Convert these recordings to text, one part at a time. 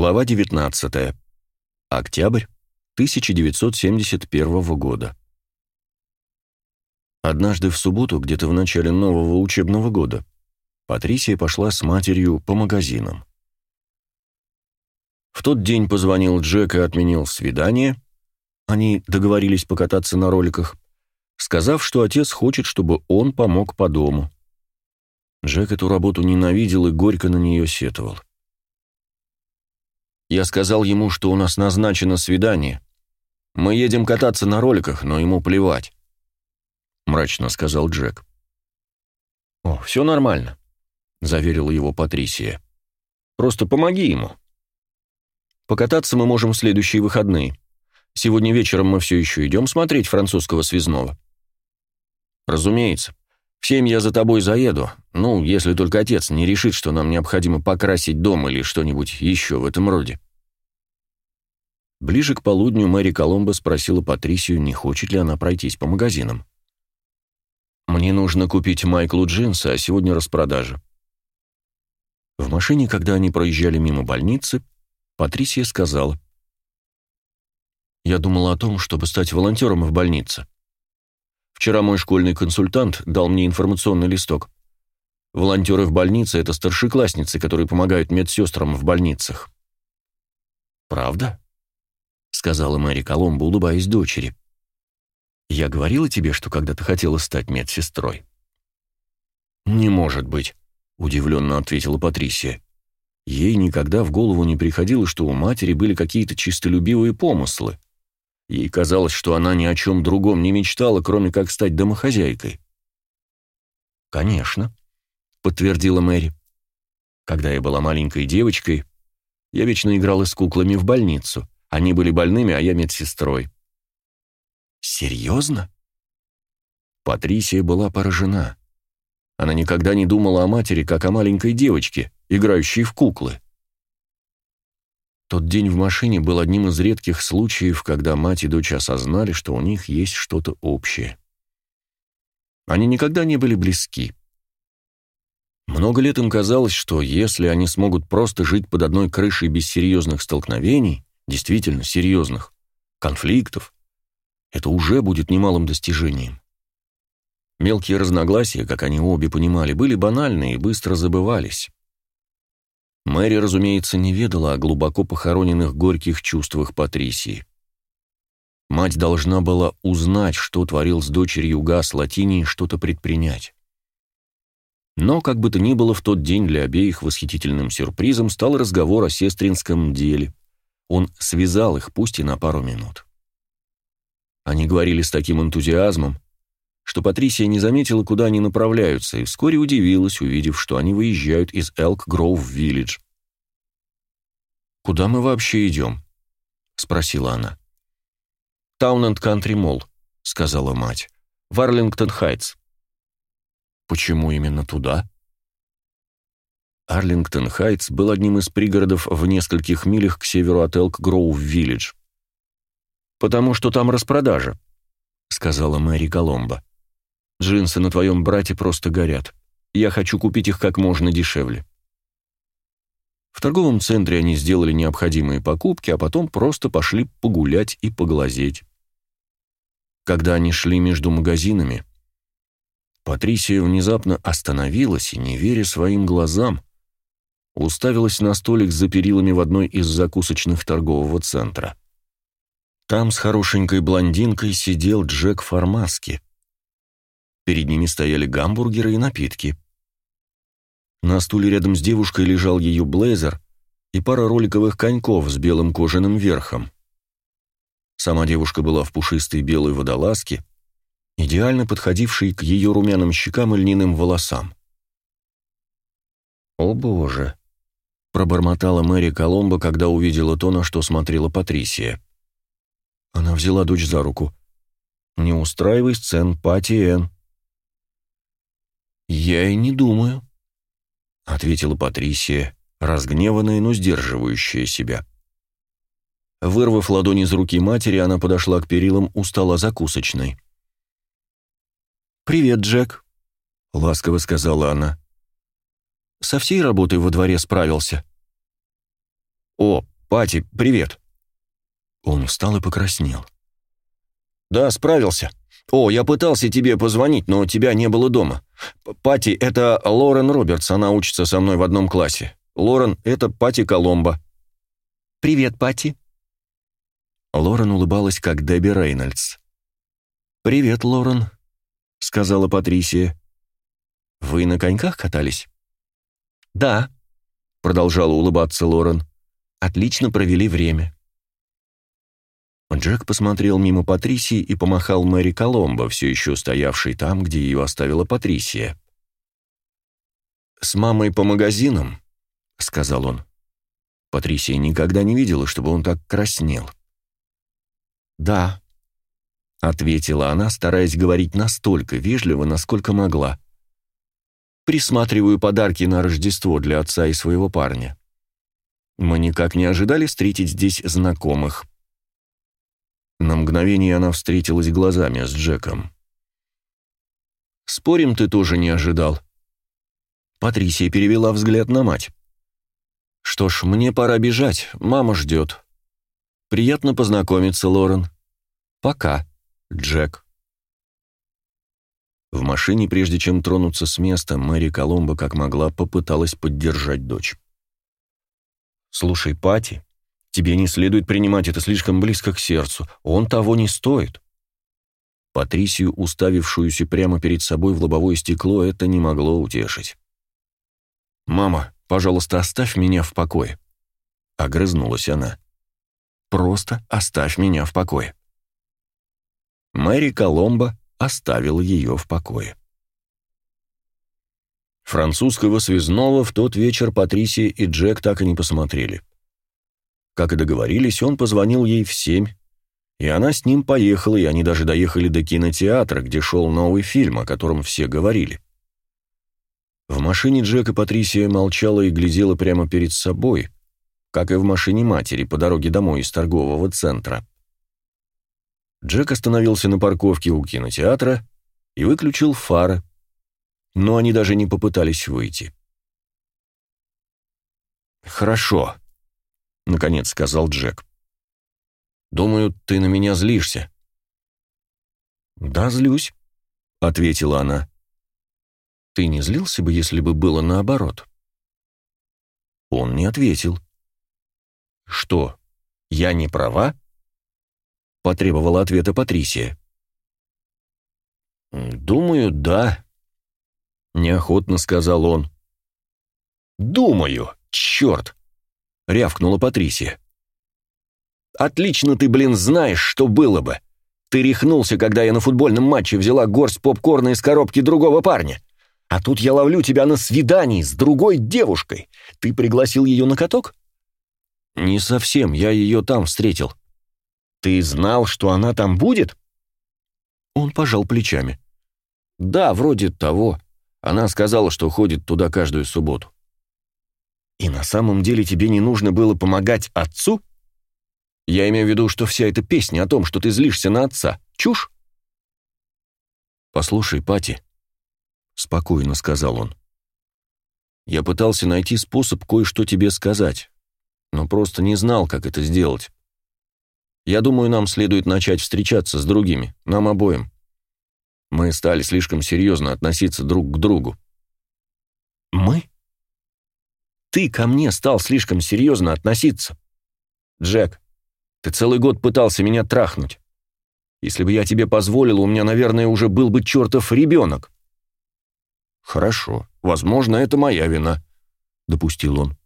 Глава 19. Октябрь 1971 года. Однажды в субботу, где-то в начале нового учебного года, Патрисия пошла с матерью по магазинам. В тот день позвонил Джек и отменил свидание. Они договорились покататься на роликах, сказав, что отец хочет, чтобы он помог по дому. Джек эту работу ненавидел и горько на нее сетовал. Я сказал ему, что у нас назначено свидание. Мы едем кататься на роликах, но ему плевать. Мрачно сказал Джек. «О, все нормально», — заверила его Патрисия. «Просто помоги ему. Покататься мы можем в следующие выходные. Сегодня вечером мы все еще идем смотреть французского связного». «Разумеется. В семь я за тобой заеду. Ну, если только отец не решит, что нам необходимо покрасить дом или что-нибудь еще в этом роде. Ближе к полудню Мэри Коломбо спросила Патрисию, не хочет ли она пройтись по магазинам. «Мне нужно купить Майклу джинсы, а сегодня распродажа». В машине, когда они проезжали мимо больницы, Патрисия сказала. «Я думала о том, чтобы стать волонтером в больнице. Вчера мой школьный консультант дал мне информационный листок. Волонтеры в больнице — это старшеклассницы, которые помогают медсестрам в больницах. «Правда?» — сказала Мэри Коломбо, улыбаясь дочери. «Я говорила тебе, что когда-то хотела стать медсестрой». «Не может быть», — удивленно ответила Патрисия. Ей никогда в голову не приходило, что у матери были какие-то чистолюбивые помыслы. Ей казалось, что она ни о чем другом не мечтала, кроме как стать домохозяйкой. «Конечно», — подтвердила Мэри. «Когда я была маленькой девочкой, я вечно играла с куклами в больницу. Они были больными, а я медсестрой». «Серьезно?» Патрисия была поражена. Она никогда не думала о матери, как о маленькой девочке, играющей в куклы. Тот день в машине был одним из редких случаев, когда мать и дочь осознали, что у них есть что-то общее. Они никогда не были близки. Много лет им казалось, что если они смогут просто жить под одной крышей без серьезных столкновений, действительно серьезных, конфликтов, это уже будет немалым достижением. Мелкие разногласия, как они обе понимали, были банальны и быстро забывались. Мэри, разумеется, не ведала о глубоко похороненных горьких чувствах Патрисии. Мать должна была узнать, что творил с дочерью Гас Латини, и что-то предпринять. Но, как бы то ни было, в тот день для обеих восхитительным сюрпризом стал разговор о сестринском деле. Он связал их, пусть и на пару минут. Они говорили с таким энтузиазмом, что Патрисия не заметила, куда они направляются, и вскоре удивилась, увидев, что они выезжают из Элк Гроув Виллидж. «Куда мы вообще идем?» — спросила она. «Таун энд Кантри Молл», — сказала мать. «В Арлингтон Хайтс». «Почему именно туда?» Арлингтон Хайтс был одним из пригородов в нескольких милях к северу от Элк Гроув Виллидж. «Потому что там распродажа», — сказала Мэри Коломбо. Джинсы на твоем брате просто горят. Я хочу купить их как можно дешевле». В торговом центре они сделали необходимые покупки, а потом просто пошли погулять и поглазеть. Когда они шли между магазинами, Патрисия внезапно остановилась и, не веря своим глазам, уставилась на столик за перилами в одной из закусочных торгового центра. Там с хорошенькой блондинкой сидел Джек Фармаски, Перед ними стояли гамбургеры и напитки. На стуле рядом с девушкой лежал ее блейзер и пара роликовых коньков с белым кожаным верхом. Сама девушка была в пушистой белой водолазке, идеально подходившей к ее румяным щекам и льняным волосам. «О боже!» — пробормотала Мэри Коломбо, когда увидела то, на что смотрела Патрисия. Она взяла дочь за руку. «Не устраивай сцен, Пати. «Я и не думаю», — ответила Патрисия, разгневанная, но сдерживающая себя. Вырвав ладонь из руки матери, она подошла к перилам у стола закусочной. «Привет, Джек», — ласково сказала она. «Со всей работой во дворе справился». «О, Пати, привет!» Он встал и покраснел. «Да, справился. О, я пытался тебе позвонить, но тебя не было дома. Пати, это Лорен Робертс, она учится со мной в одном классе. Лорен, это Пати Коломбо». «Привет, Пати». Лорен улыбалась, как Дебби Рейнольдс. «Привет, Лорен», — сказала Патрисия. «Вы на коньках катались?» «Да», — продолжала улыбаться Лорен. «Отлично провели время». Джек посмотрел мимо Патрисии и помахал Мэри Коломбо, все еще стоявшей там, где ее оставила Патрисия. «С мамой по магазинам», — сказал он. Патрисия никогда не видела, чтобы он так краснел. «Да», — ответила она, стараясь говорить настолько вежливо, насколько могла. «Присматриваю подарки на Рождество для отца и своего парня. Мы никак не ожидали встретить здесь знакомых». На мгновение она встретилась глазами с Джеком. «Спорим, ты тоже не ожидал?» Патрисия перевела взгляд на мать. «Что ж, мне пора бежать, мама ждет. Приятно познакомиться, Лорен. Пока, Джек». В машине, прежде чем тронуться с места, Мэри Коломбо как могла попыталась поддержать дочь. «Слушай, Пати, Тебе не следует принимать это слишком близко к сердцу. Он того не стоит». Патрисию, уставившуюся прямо перед собой в лобовое стекло, это не могло утешить. «Мама, пожалуйста, оставь меня в покое», — огрызнулась она. «Просто оставь меня в покое». Мэри Коломбо оставила ее в покое. Французского связного в тот вечер Патрисия и Джек так и не посмотрели. Как и договорились, он позвонил ей в семь, и она с ним поехала, и они даже доехали до кинотеатра, где шел новый фильм, о котором все говорили. В машине Джек и Патрисия молчала и глядела прямо перед собой, как и в машине матери по дороге домой из торгового центра. Джек остановился на парковке у кинотеатра и выключил фары, но они даже не попытались выйти. «Хорошо», наконец сказал Джек. Думаю, ты на меня злишься. Да, злюсь, ответила она. Ты не злился бы, если бы было наоборот? Он не ответил. Что? Я не права? потребовала ответа Патрисия. Думаю, да, неохотно сказал он. Думаю, черт! Рявкнула Патрисия. «Отлично ты, блин, знаешь, что было бы. Ты рехнулся, когда я на футбольном матче взяла горсть попкорна из коробки другого парня. А тут я ловлю тебя на свидании с другой девушкой. Ты пригласил ее на каток?» «Не совсем, я ее там встретил». «Ты знал, что она там будет?» Он пожал плечами. «Да, вроде того. Она сказала, что ходит туда каждую субботу». И на самом деле тебе не нужно было помогать отцу? Я имею в виду, что вся эта песня о том, что ты злишься на отца, чушь? Послушай, Пати, спокойно сказал он. Я пытался найти способ кое-что тебе сказать, но просто не знал, как это сделать. Я думаю, нам следует начать встречаться с другими, нам обоим. Мы стали слишком серьезно относиться друг к другу. Мы? Ты ко мне стал слишком серьезно относиться. Джек, ты целый год пытался меня трахнуть. Если бы я тебе позволил, у меня, наверное, уже был бы чертов ребенок. Хорошо, возможно, это моя вина, допустил он.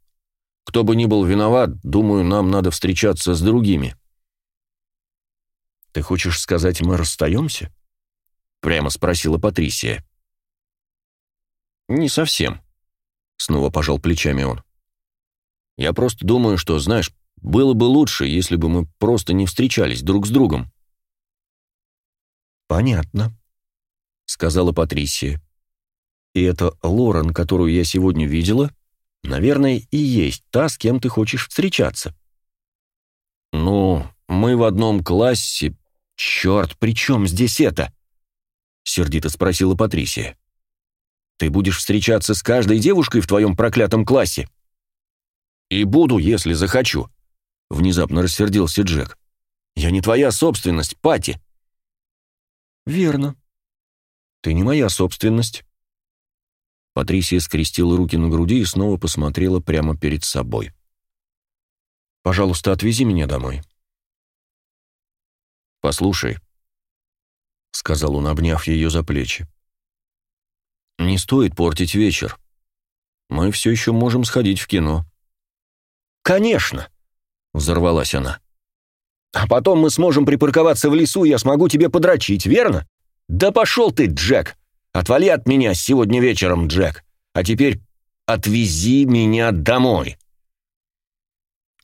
Кто бы ни был виноват, думаю, нам надо встречаться с другими. Ты хочешь сказать, мы расстаемся? Прямо спросила Патрисия. Не совсем. Снова пожал плечами он. Я просто думаю, что, знаешь, было бы лучше, если бы мы просто не встречались друг с другом. Понятно, сказала Патрисия. И это Лорен, которую я сегодня видела, наверное, и есть та, с кем ты хочешь встречаться. Ну, мы в одном классе. Черт, при чем здесь это? Сердито спросила Патрисия. Ты будешь встречаться с каждой девушкой в твоем проклятом классе?» «И буду, если захочу. — внезапно рассердился Джек. «Я не твоя собственность, Пати!» «Верно. Ты не моя собственность». Патрисия скрестила руки на груди и снова посмотрела прямо перед собой. «Пожалуйста, отвези меня домой». «Послушай», — сказал он, обняв ее за плечи. «Не стоит портить вечер. Мы все еще можем сходить в кино». «Конечно!» — взорвалась она. «А потом мы сможем припарковаться в лесу, и я смогу тебе подрочить, верно? Да пошел ты, Джек! Отвали от меня сегодня вечером, Джек! А теперь отвези меня домой!»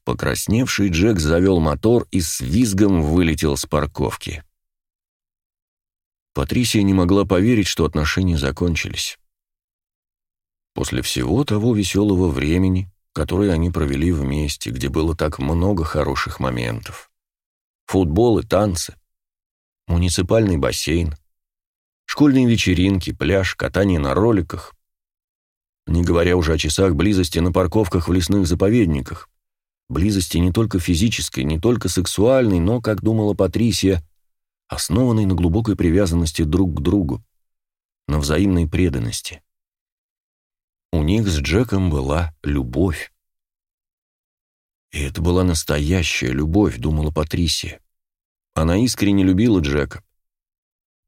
Покрасневший Джек завел мотор и с визгом вылетел с парковки. Патрисия не могла поверить, что отношения закончились. После всего того веселого времени, которое они провели вместе, где было так много хороших моментов. Футбол и танцы, муниципальный бассейн, школьные вечеринки, пляж, катание на роликах, не говоря уже о часах близости на парковках в лесных заповедниках, близости не только физической, не только сексуальной, но, как думала Патрисия, основанной на глубокой привязанности друг к другу, на взаимной преданности. У них с Джеком была любовь. И это была настоящая любовь, думала Патрисия. Она искренне любила Джека.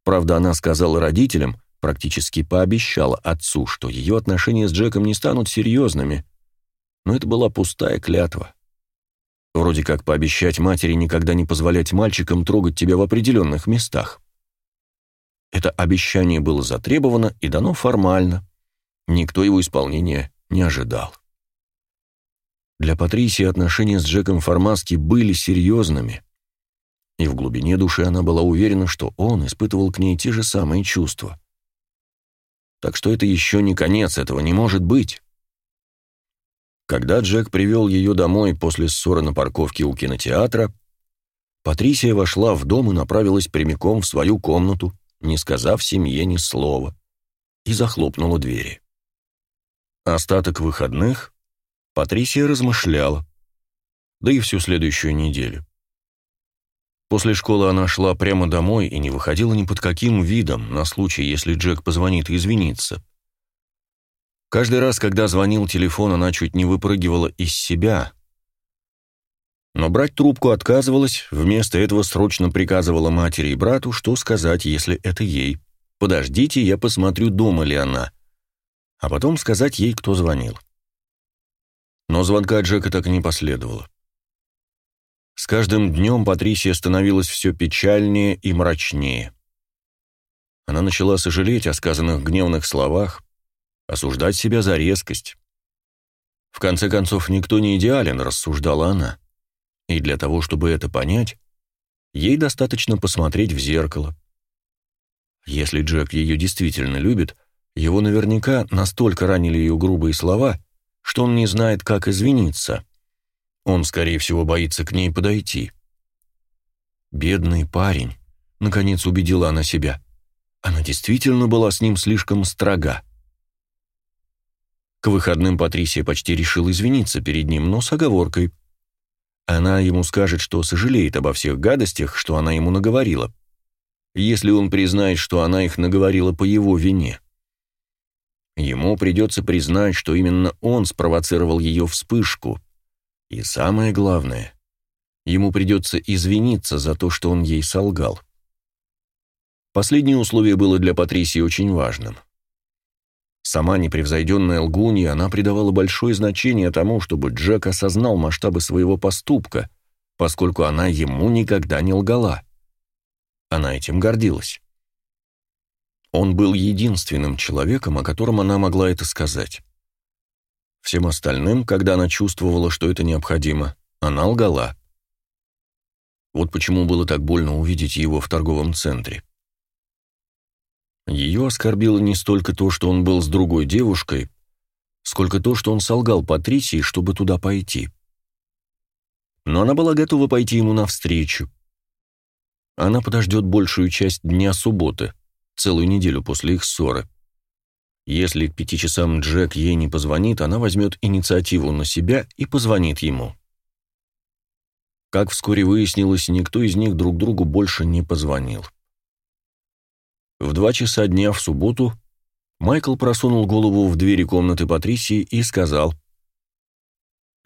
Правда, она сказала родителям, практически пообещала отцу, что ее отношения с Джеком не станут серьезными, но это была пустая клятва. Вроде как пообещать матери никогда не позволять мальчикам трогать тебя в определенных местах. Это обещание было затребовано и дано формально. Никто его исполнения не ожидал. Для Патрисии отношения с Джеком Формаски были серьезными, и в глубине души она была уверена, что он испытывал к ней те же самые чувства. Так что это еще не конец, этого не может быть. Когда Джек привел ее домой после ссоры на парковке у кинотеатра, Патрисия вошла в дом и направилась прямиком в свою комнату, не сказав семье ни слова, и захлопнула двери. Остаток выходных Патрисия размышляла, да и всю следующую неделю. После школы она шла прямо домой и не выходила ни под каким видом, на случай, если Джек позвонит и извинится. Каждый раз, когда звонил телефон, она чуть не выпрыгивала из себя. Но брать трубку отказывалась, вместо этого срочно приказывала матери и брату, что сказать, если это ей. «Подождите, я посмотрю, дома ли она», а потом сказать ей, кто звонил. Но звонка Джека так и не последовало. С каждым днем Патрисия становилась все печальнее и мрачнее. Она начала сожалеть о сказанных гневных словах, осуждать себя за резкость. В конце концов, никто не идеален, рассуждала она. И для того, чтобы это понять, ей достаточно посмотреть в зеркало. Если Джек ее действительно любит, его наверняка настолько ранили ее грубые слова, что он не знает, как извиниться. Он, скорее всего, боится к ней подойти. Бедный парень, наконец убедила она себя. Она действительно была с ним слишком строга. К выходным Патрисия почти решила извиниться перед ним, но с оговоркой. Она ему скажет, что сожалеет обо всех гадостях, что она ему наговорила. Если он признает, что она их наговорила по его вине. Ему придется признать, что именно он спровоцировал ее вспышку. И самое главное, ему придется извиниться за то, что он ей солгал. Последнее условие было для Патрисии очень важным. Сама непревзойденная лгунья, она придавала большое значение тому, чтобы Джек осознал масштабы своего поступка, поскольку она ему никогда не лгала. Она этим гордилась. Он был единственным человеком, о котором она могла это сказать. Всем остальным, когда она чувствовала, что это необходимо, она лгала. Вот почему было так больно увидеть его в торговом центре. Ее оскорбило не столько то, что он был с другой девушкой, сколько то, что он солгал Патрисии, чтобы туда пойти. Но она была готова пойти ему навстречу. Она подождет большую часть дня субботы, целую неделю после их ссоры. Если к пяти часам Джек ей не позвонит, она возьмет инициативу на себя и позвонит ему. Как вскоре выяснилось, никто из них друг другу больше не позвонил. В два часа дня в субботу Майкл просунул голову в двери комнаты Патрисии и сказал.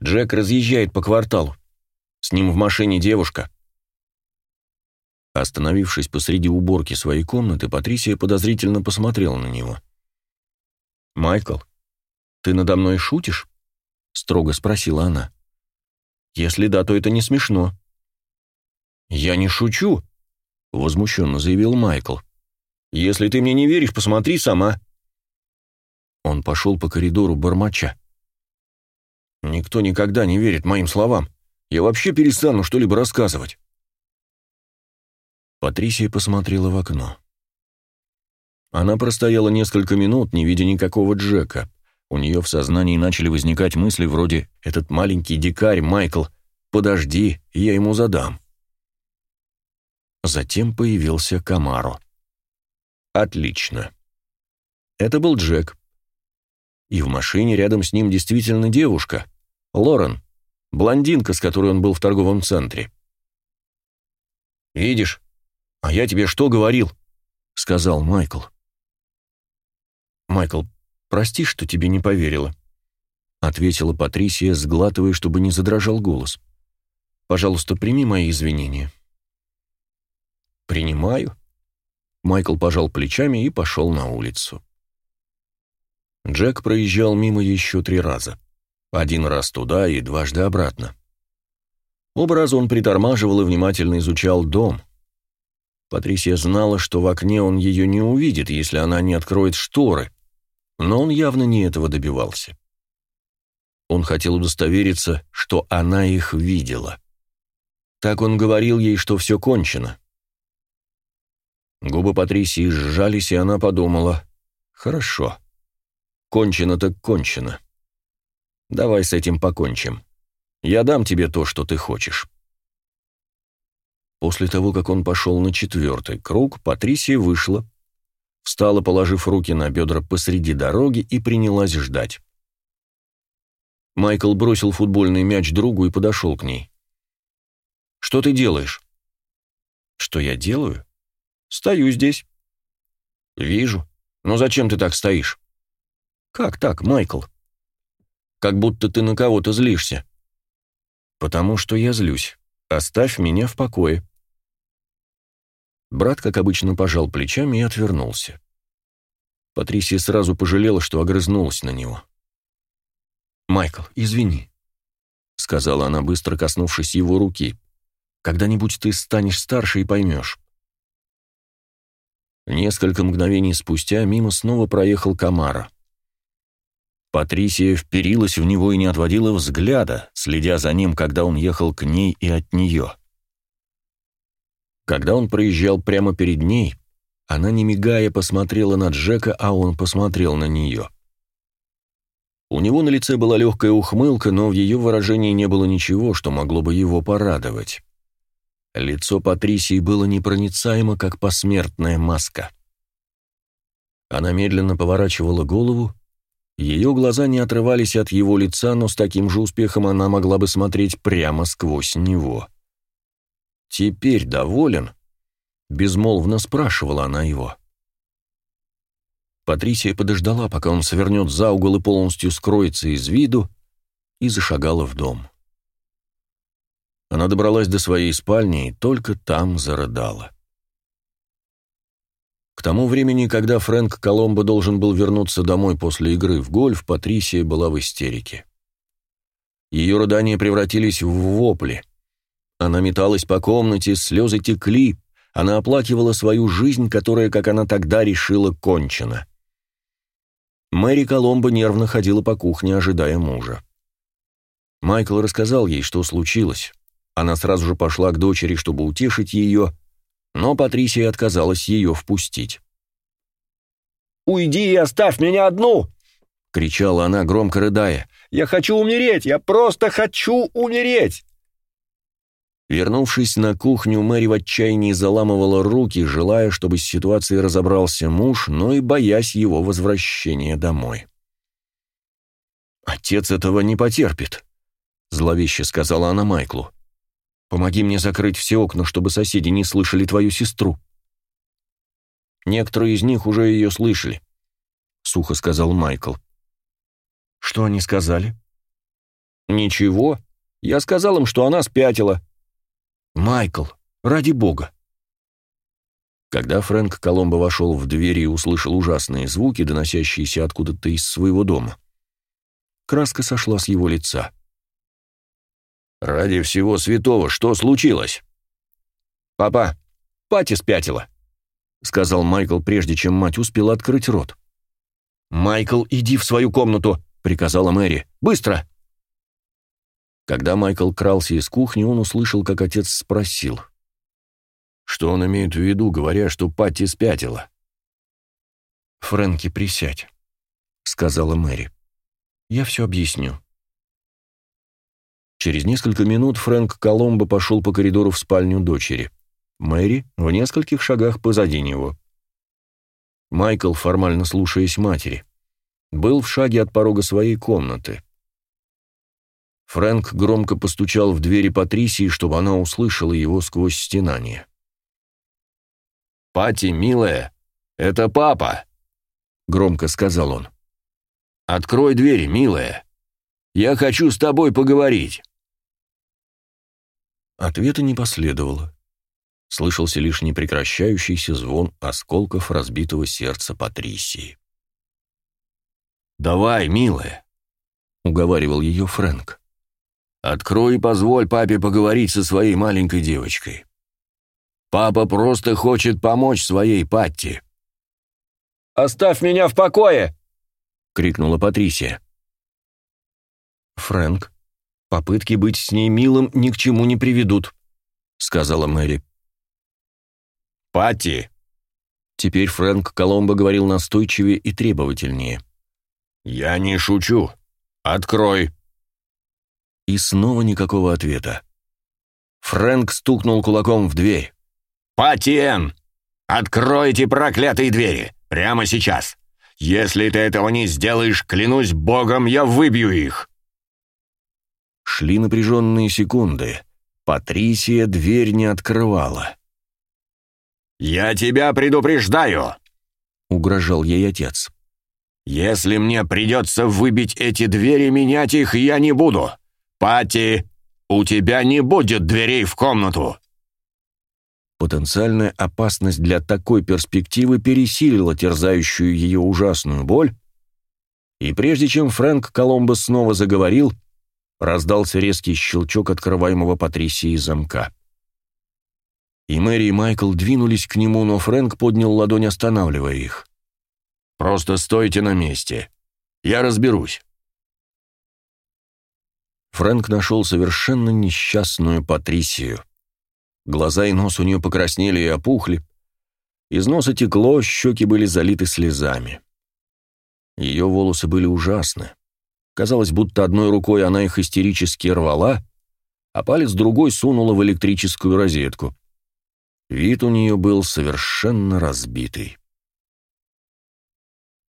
«Джек разъезжает по кварталу. С ним в машине девушка». Остановившись посреди уборки своей комнаты, Патрисия подозрительно посмотрела на него. «Майкл, ты надо мной шутишь?» — строго спросила она. «Если да, то это не смешно». «Я не шучу», — возмущенно заявил Майкл. «Если ты мне не веришь, посмотри сама». Он пошел по коридору бормоча. «Никто никогда не верит моим словам. Я вообще перестану что-либо рассказывать». Патрисия посмотрела в окно. Она простояла несколько минут, не видя никакого Джека. У нее в сознании начали возникать мысли вроде «Этот маленький дикарь, Майкл, подожди, я ему задам». Затем появился Камаро. Отлично. Это был Джек. И в машине рядом с ним действительно девушка, Лорен, блондинка, с которой он был в торговом центре. «Видишь, а я тебе что говорил?» — сказал Майкл. «Майкл, прости, что тебе не поверила», — ответила Патрисия, сглатывая, чтобы не задрожал голос. «Пожалуйста, прими мои извинения». «Принимаю». Майкл пожал плечами и пошел на улицу. Джек проезжал мимо еще три раза. Один раз туда и дважды обратно. Оба раза он притормаживал и внимательно изучал дом. Патрисия знала, что в окне он ее не увидит, если она не откроет шторы, но он явно не этого добивался. Он хотел удостовериться, что она их видела. Так он говорил ей, что все кончено. Губы Патрисии сжались, и она подумала, «Хорошо». Кончено так кончено. Давай с этим покончим. Я дам тебе то, что ты хочешь. После того, как он пошел на четвертый круг, Патрисия вышла, встала, положив руки на бедра посреди дороги и принялась ждать. Майкл бросил футбольный мяч другу и подошел к ней. «Что ты делаешь?» «Что я делаю?» «Стою здесь». «Вижу. Но зачем ты так стоишь?» «Как так, Майкл?» «Как будто ты на кого-то злишься». «Потому что я злюсь. Оставь меня в покое». Брат, как обычно, пожал плечами и отвернулся. Патрисия сразу пожалела, что огрызнулась на него. «Майкл, извини», — сказала она, быстро коснувшись его руки. «Когда-нибудь ты станешь старше и поймешь». Несколько мгновений спустя мимо снова проехал Камара. Патрисия вперилась в него и не отводила взгляда, следя за ним, когда он ехал к ней и от нее. Когда он проезжал прямо перед ней, она, не мигая, посмотрела на Джека, а он посмотрел на нее. У него на лице была легкая ухмылка, но в ее выражении не было ничего, что могло бы его порадовать. Лицо Патрисии было непроницаемо, как посмертная маска. Она медленно поворачивала голову, ее глаза не отрывались от его лица, но с таким же успехом она могла бы смотреть прямо сквозь него. «Теперь доволен?» — безмолвно спрашивала она его. Патрисия подождала, пока он свернет за угол и полностью скроется из виду, и зашагала в дом. Она добралась до своей спальни и только там зарыдала. К тому времени, когда Фрэнк Коломбо должен был вернуться домой после игры в гольф, Патрисия была в истерике. Ее рыдания превратились в вопли. Она металась по комнате, слезы текли, она оплакивала свою жизнь, которая, как она тогда решила, кончена. Мэри Коломбо нервно ходила по кухне, ожидая мужа. Майкл рассказал ей, что случилось. Она сразу же пошла к дочери, чтобы утешить ее, но Патрисия отказалась ее впустить. «Уйди и оставь меня одну!» — кричала она, громко рыдая. «Я хочу умереть! Я просто хочу умереть!» Вернувшись на кухню, Мэри в отчаянии заламывала руки, желая, чтобы с ситуацией разобрался муж, но и боясь его возвращения домой. «Отец этого не потерпит», — зловеще сказала она Майклу. Помоги мне закрыть все окна, чтобы соседи не слышали твою сестру». «Некоторые из них уже ее слышали», — сухо сказал Майкл. «Что они сказали?» «Ничего. Я сказал им, что она спятила». «Майкл, ради бога». Когда Фрэнк Коломбо вошел в дверь и услышал ужасные звуки, доносящиеся откуда-то из своего дома, краска сошла с его лица. «Ради всего святого, что случилось?» «Папа, Пати спятила», — сказал Майкл, прежде чем мать успела открыть рот. «Майкл, иди в свою комнату», — приказала Мэри. «Быстро!» Когда Майкл крался из кухни, он услышал, как отец спросил. Что он имеет в виду, говоря, что Патти спятила? «Фрэнки, присядь», — сказала Мэри. «Я все объясню». Через несколько минут Фрэнк Коломбо пошел по коридору в спальню дочери. Мэри в нескольких шагах позади него. Майкл, формально слушаясь матери, был в шаге от порога своей комнаты. Фрэнк громко постучал в двери Патрисии, чтобы она услышала его сквозь стенание. «Пати, милая, это папа!» — громко сказал он. «Открой двери, милая. Я хочу с тобой поговорить». Ответа не последовало. Слышался лишь непрекращающийся звон осколков разбитого сердца Патрисии. «Давай, милая», — уговаривал ее Фрэнк. Открой и позволь папе поговорить со своей маленькой девочкой. Папа просто хочет помочь своей Патти». «Оставь меня в покое!» — крикнула Патрисия. «Фрэнк, попытки быть с ней милым ни к чему не приведут», — сказала Мэри. «Патти!» Теперь Фрэнк Коломбо говорил настойчивее и требовательнее. «Я не шучу. Открой!» И снова никакого ответа. Фрэнк стукнул кулаком в дверь. «Патиен! Откройте проклятые двери! Прямо сейчас! Если ты этого не сделаешь, клянусь богом, я выбью их!» Шли напряженные секунды. Патрисия дверь не открывала. «Я тебя предупреждаю!» — угрожал ей отец. «Если мне придется выбить эти двери, менять их я не буду. «Пати, у тебя не будет дверей в комнату!» Потенциальная опасность для такой перспективы пересилила терзающую ее ужасную боль, и прежде чем Фрэнк Коломбо снова заговорил, раздался резкий щелчок открываемого Патрисией замка. И Мэри и Майкл двинулись к нему, но Фрэнк поднял ладонь, останавливая их. «Просто стойте на месте. Я разберусь». Фрэнк нашел совершенно несчастную Патрисию. Глаза и нос у нее покраснели и опухли. Из носа текло, щеки были залиты слезами. Ее волосы были ужасны. Казалось, будто одной рукой она их истерически рвала, а палец другой сунула в электрическую розетку. Вид у нее был совершенно разбитый.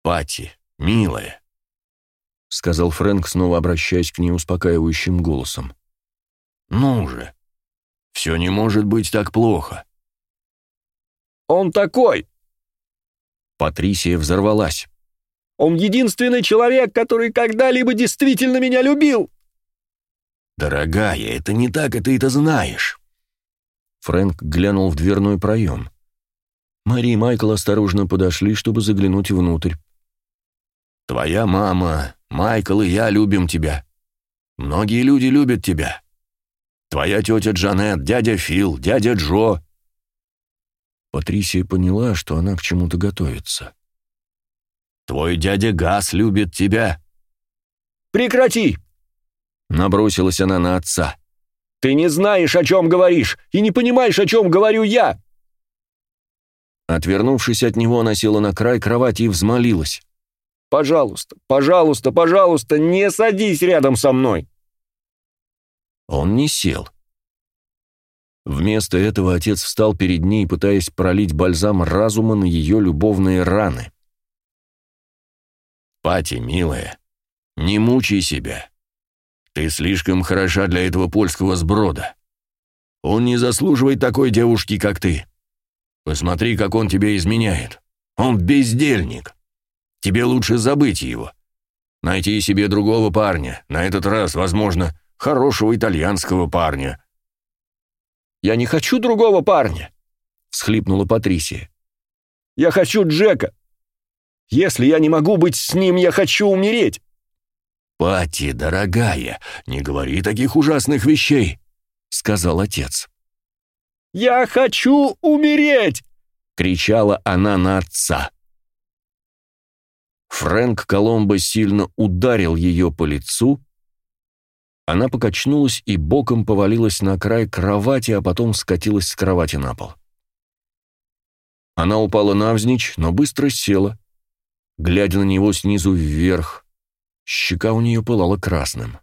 «Пати, милая, — сказал Фрэнк, снова обращаясь к ней успокаивающим голосом. «Ну же! Все не может быть так плохо!» «Он такой!» Патрисия взорвалась. «Он единственный человек, который когда-либо действительно меня любил!» «Дорогая, это не так, и ты это знаешь!» Фрэнк глянул в дверной проем. Мари и Майкл осторожно подошли, чтобы заглянуть внутрь. «Твоя мама Майкл и я любим тебя. Многие люди любят тебя. Твоя тетя Джанет, дядя Фил, дядя Джо». Патрисия поняла, что она к чему-то готовится. «Твой дядя Газ любит тебя». «Прекрати!» — набросилась она на отца. «Ты не знаешь, о чем говоришь, и не понимаешь, о чем говорю я!» Отвернувшись от него, она села на край кровати и взмолилась. Пожалуйста, пожалуйста, пожалуйста, не садись рядом со мной!» Он не сел. Вместо этого отец встал перед ней, пытаясь пролить бальзам разума на ее любовные раны. «Пати, милая, не мучай себя. Ты слишком хороша для этого польского сброда. Он не заслуживает такой девушки, как ты. Посмотри, как он тебе изменяет. Он бездельник. Тебе лучше забыть его. Найти себе другого парня. На этот раз, возможно, хорошего итальянского парня. «Я не хочу другого парня», — всхлипнула Патрисия. «Я хочу Джека. Если я не могу быть с ним, я хочу умереть». «Пати, дорогая, не говори таких ужасных вещей», — сказал отец. «Я хочу умереть!» — кричала она на отца. Фрэнк Коломбо сильно ударил ее по лицу. Она покачнулась и боком повалилась на край кровати, а потом скатилась с кровати на пол. Она упала навзничь, но быстро села, глядя на него снизу вверх. Щека у нее пылала красным.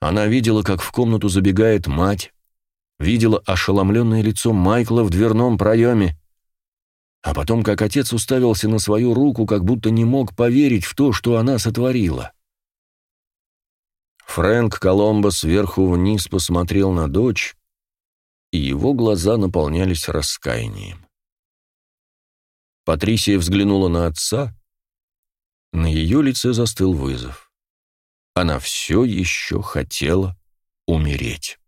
Она видела, как в комнату забегает мать, видела ошеломленное лицо Майкла в дверном проеме, а потом, как отец уставился на свою руку, как будто не мог поверить в то, что она сотворила. Фрэнк Коломбо сверху вниз посмотрел на дочь, и его глаза наполнялись раскаянием. Патрисия взглянула на отца, на ее лице застыл вызов. Она все еще хотела умереть.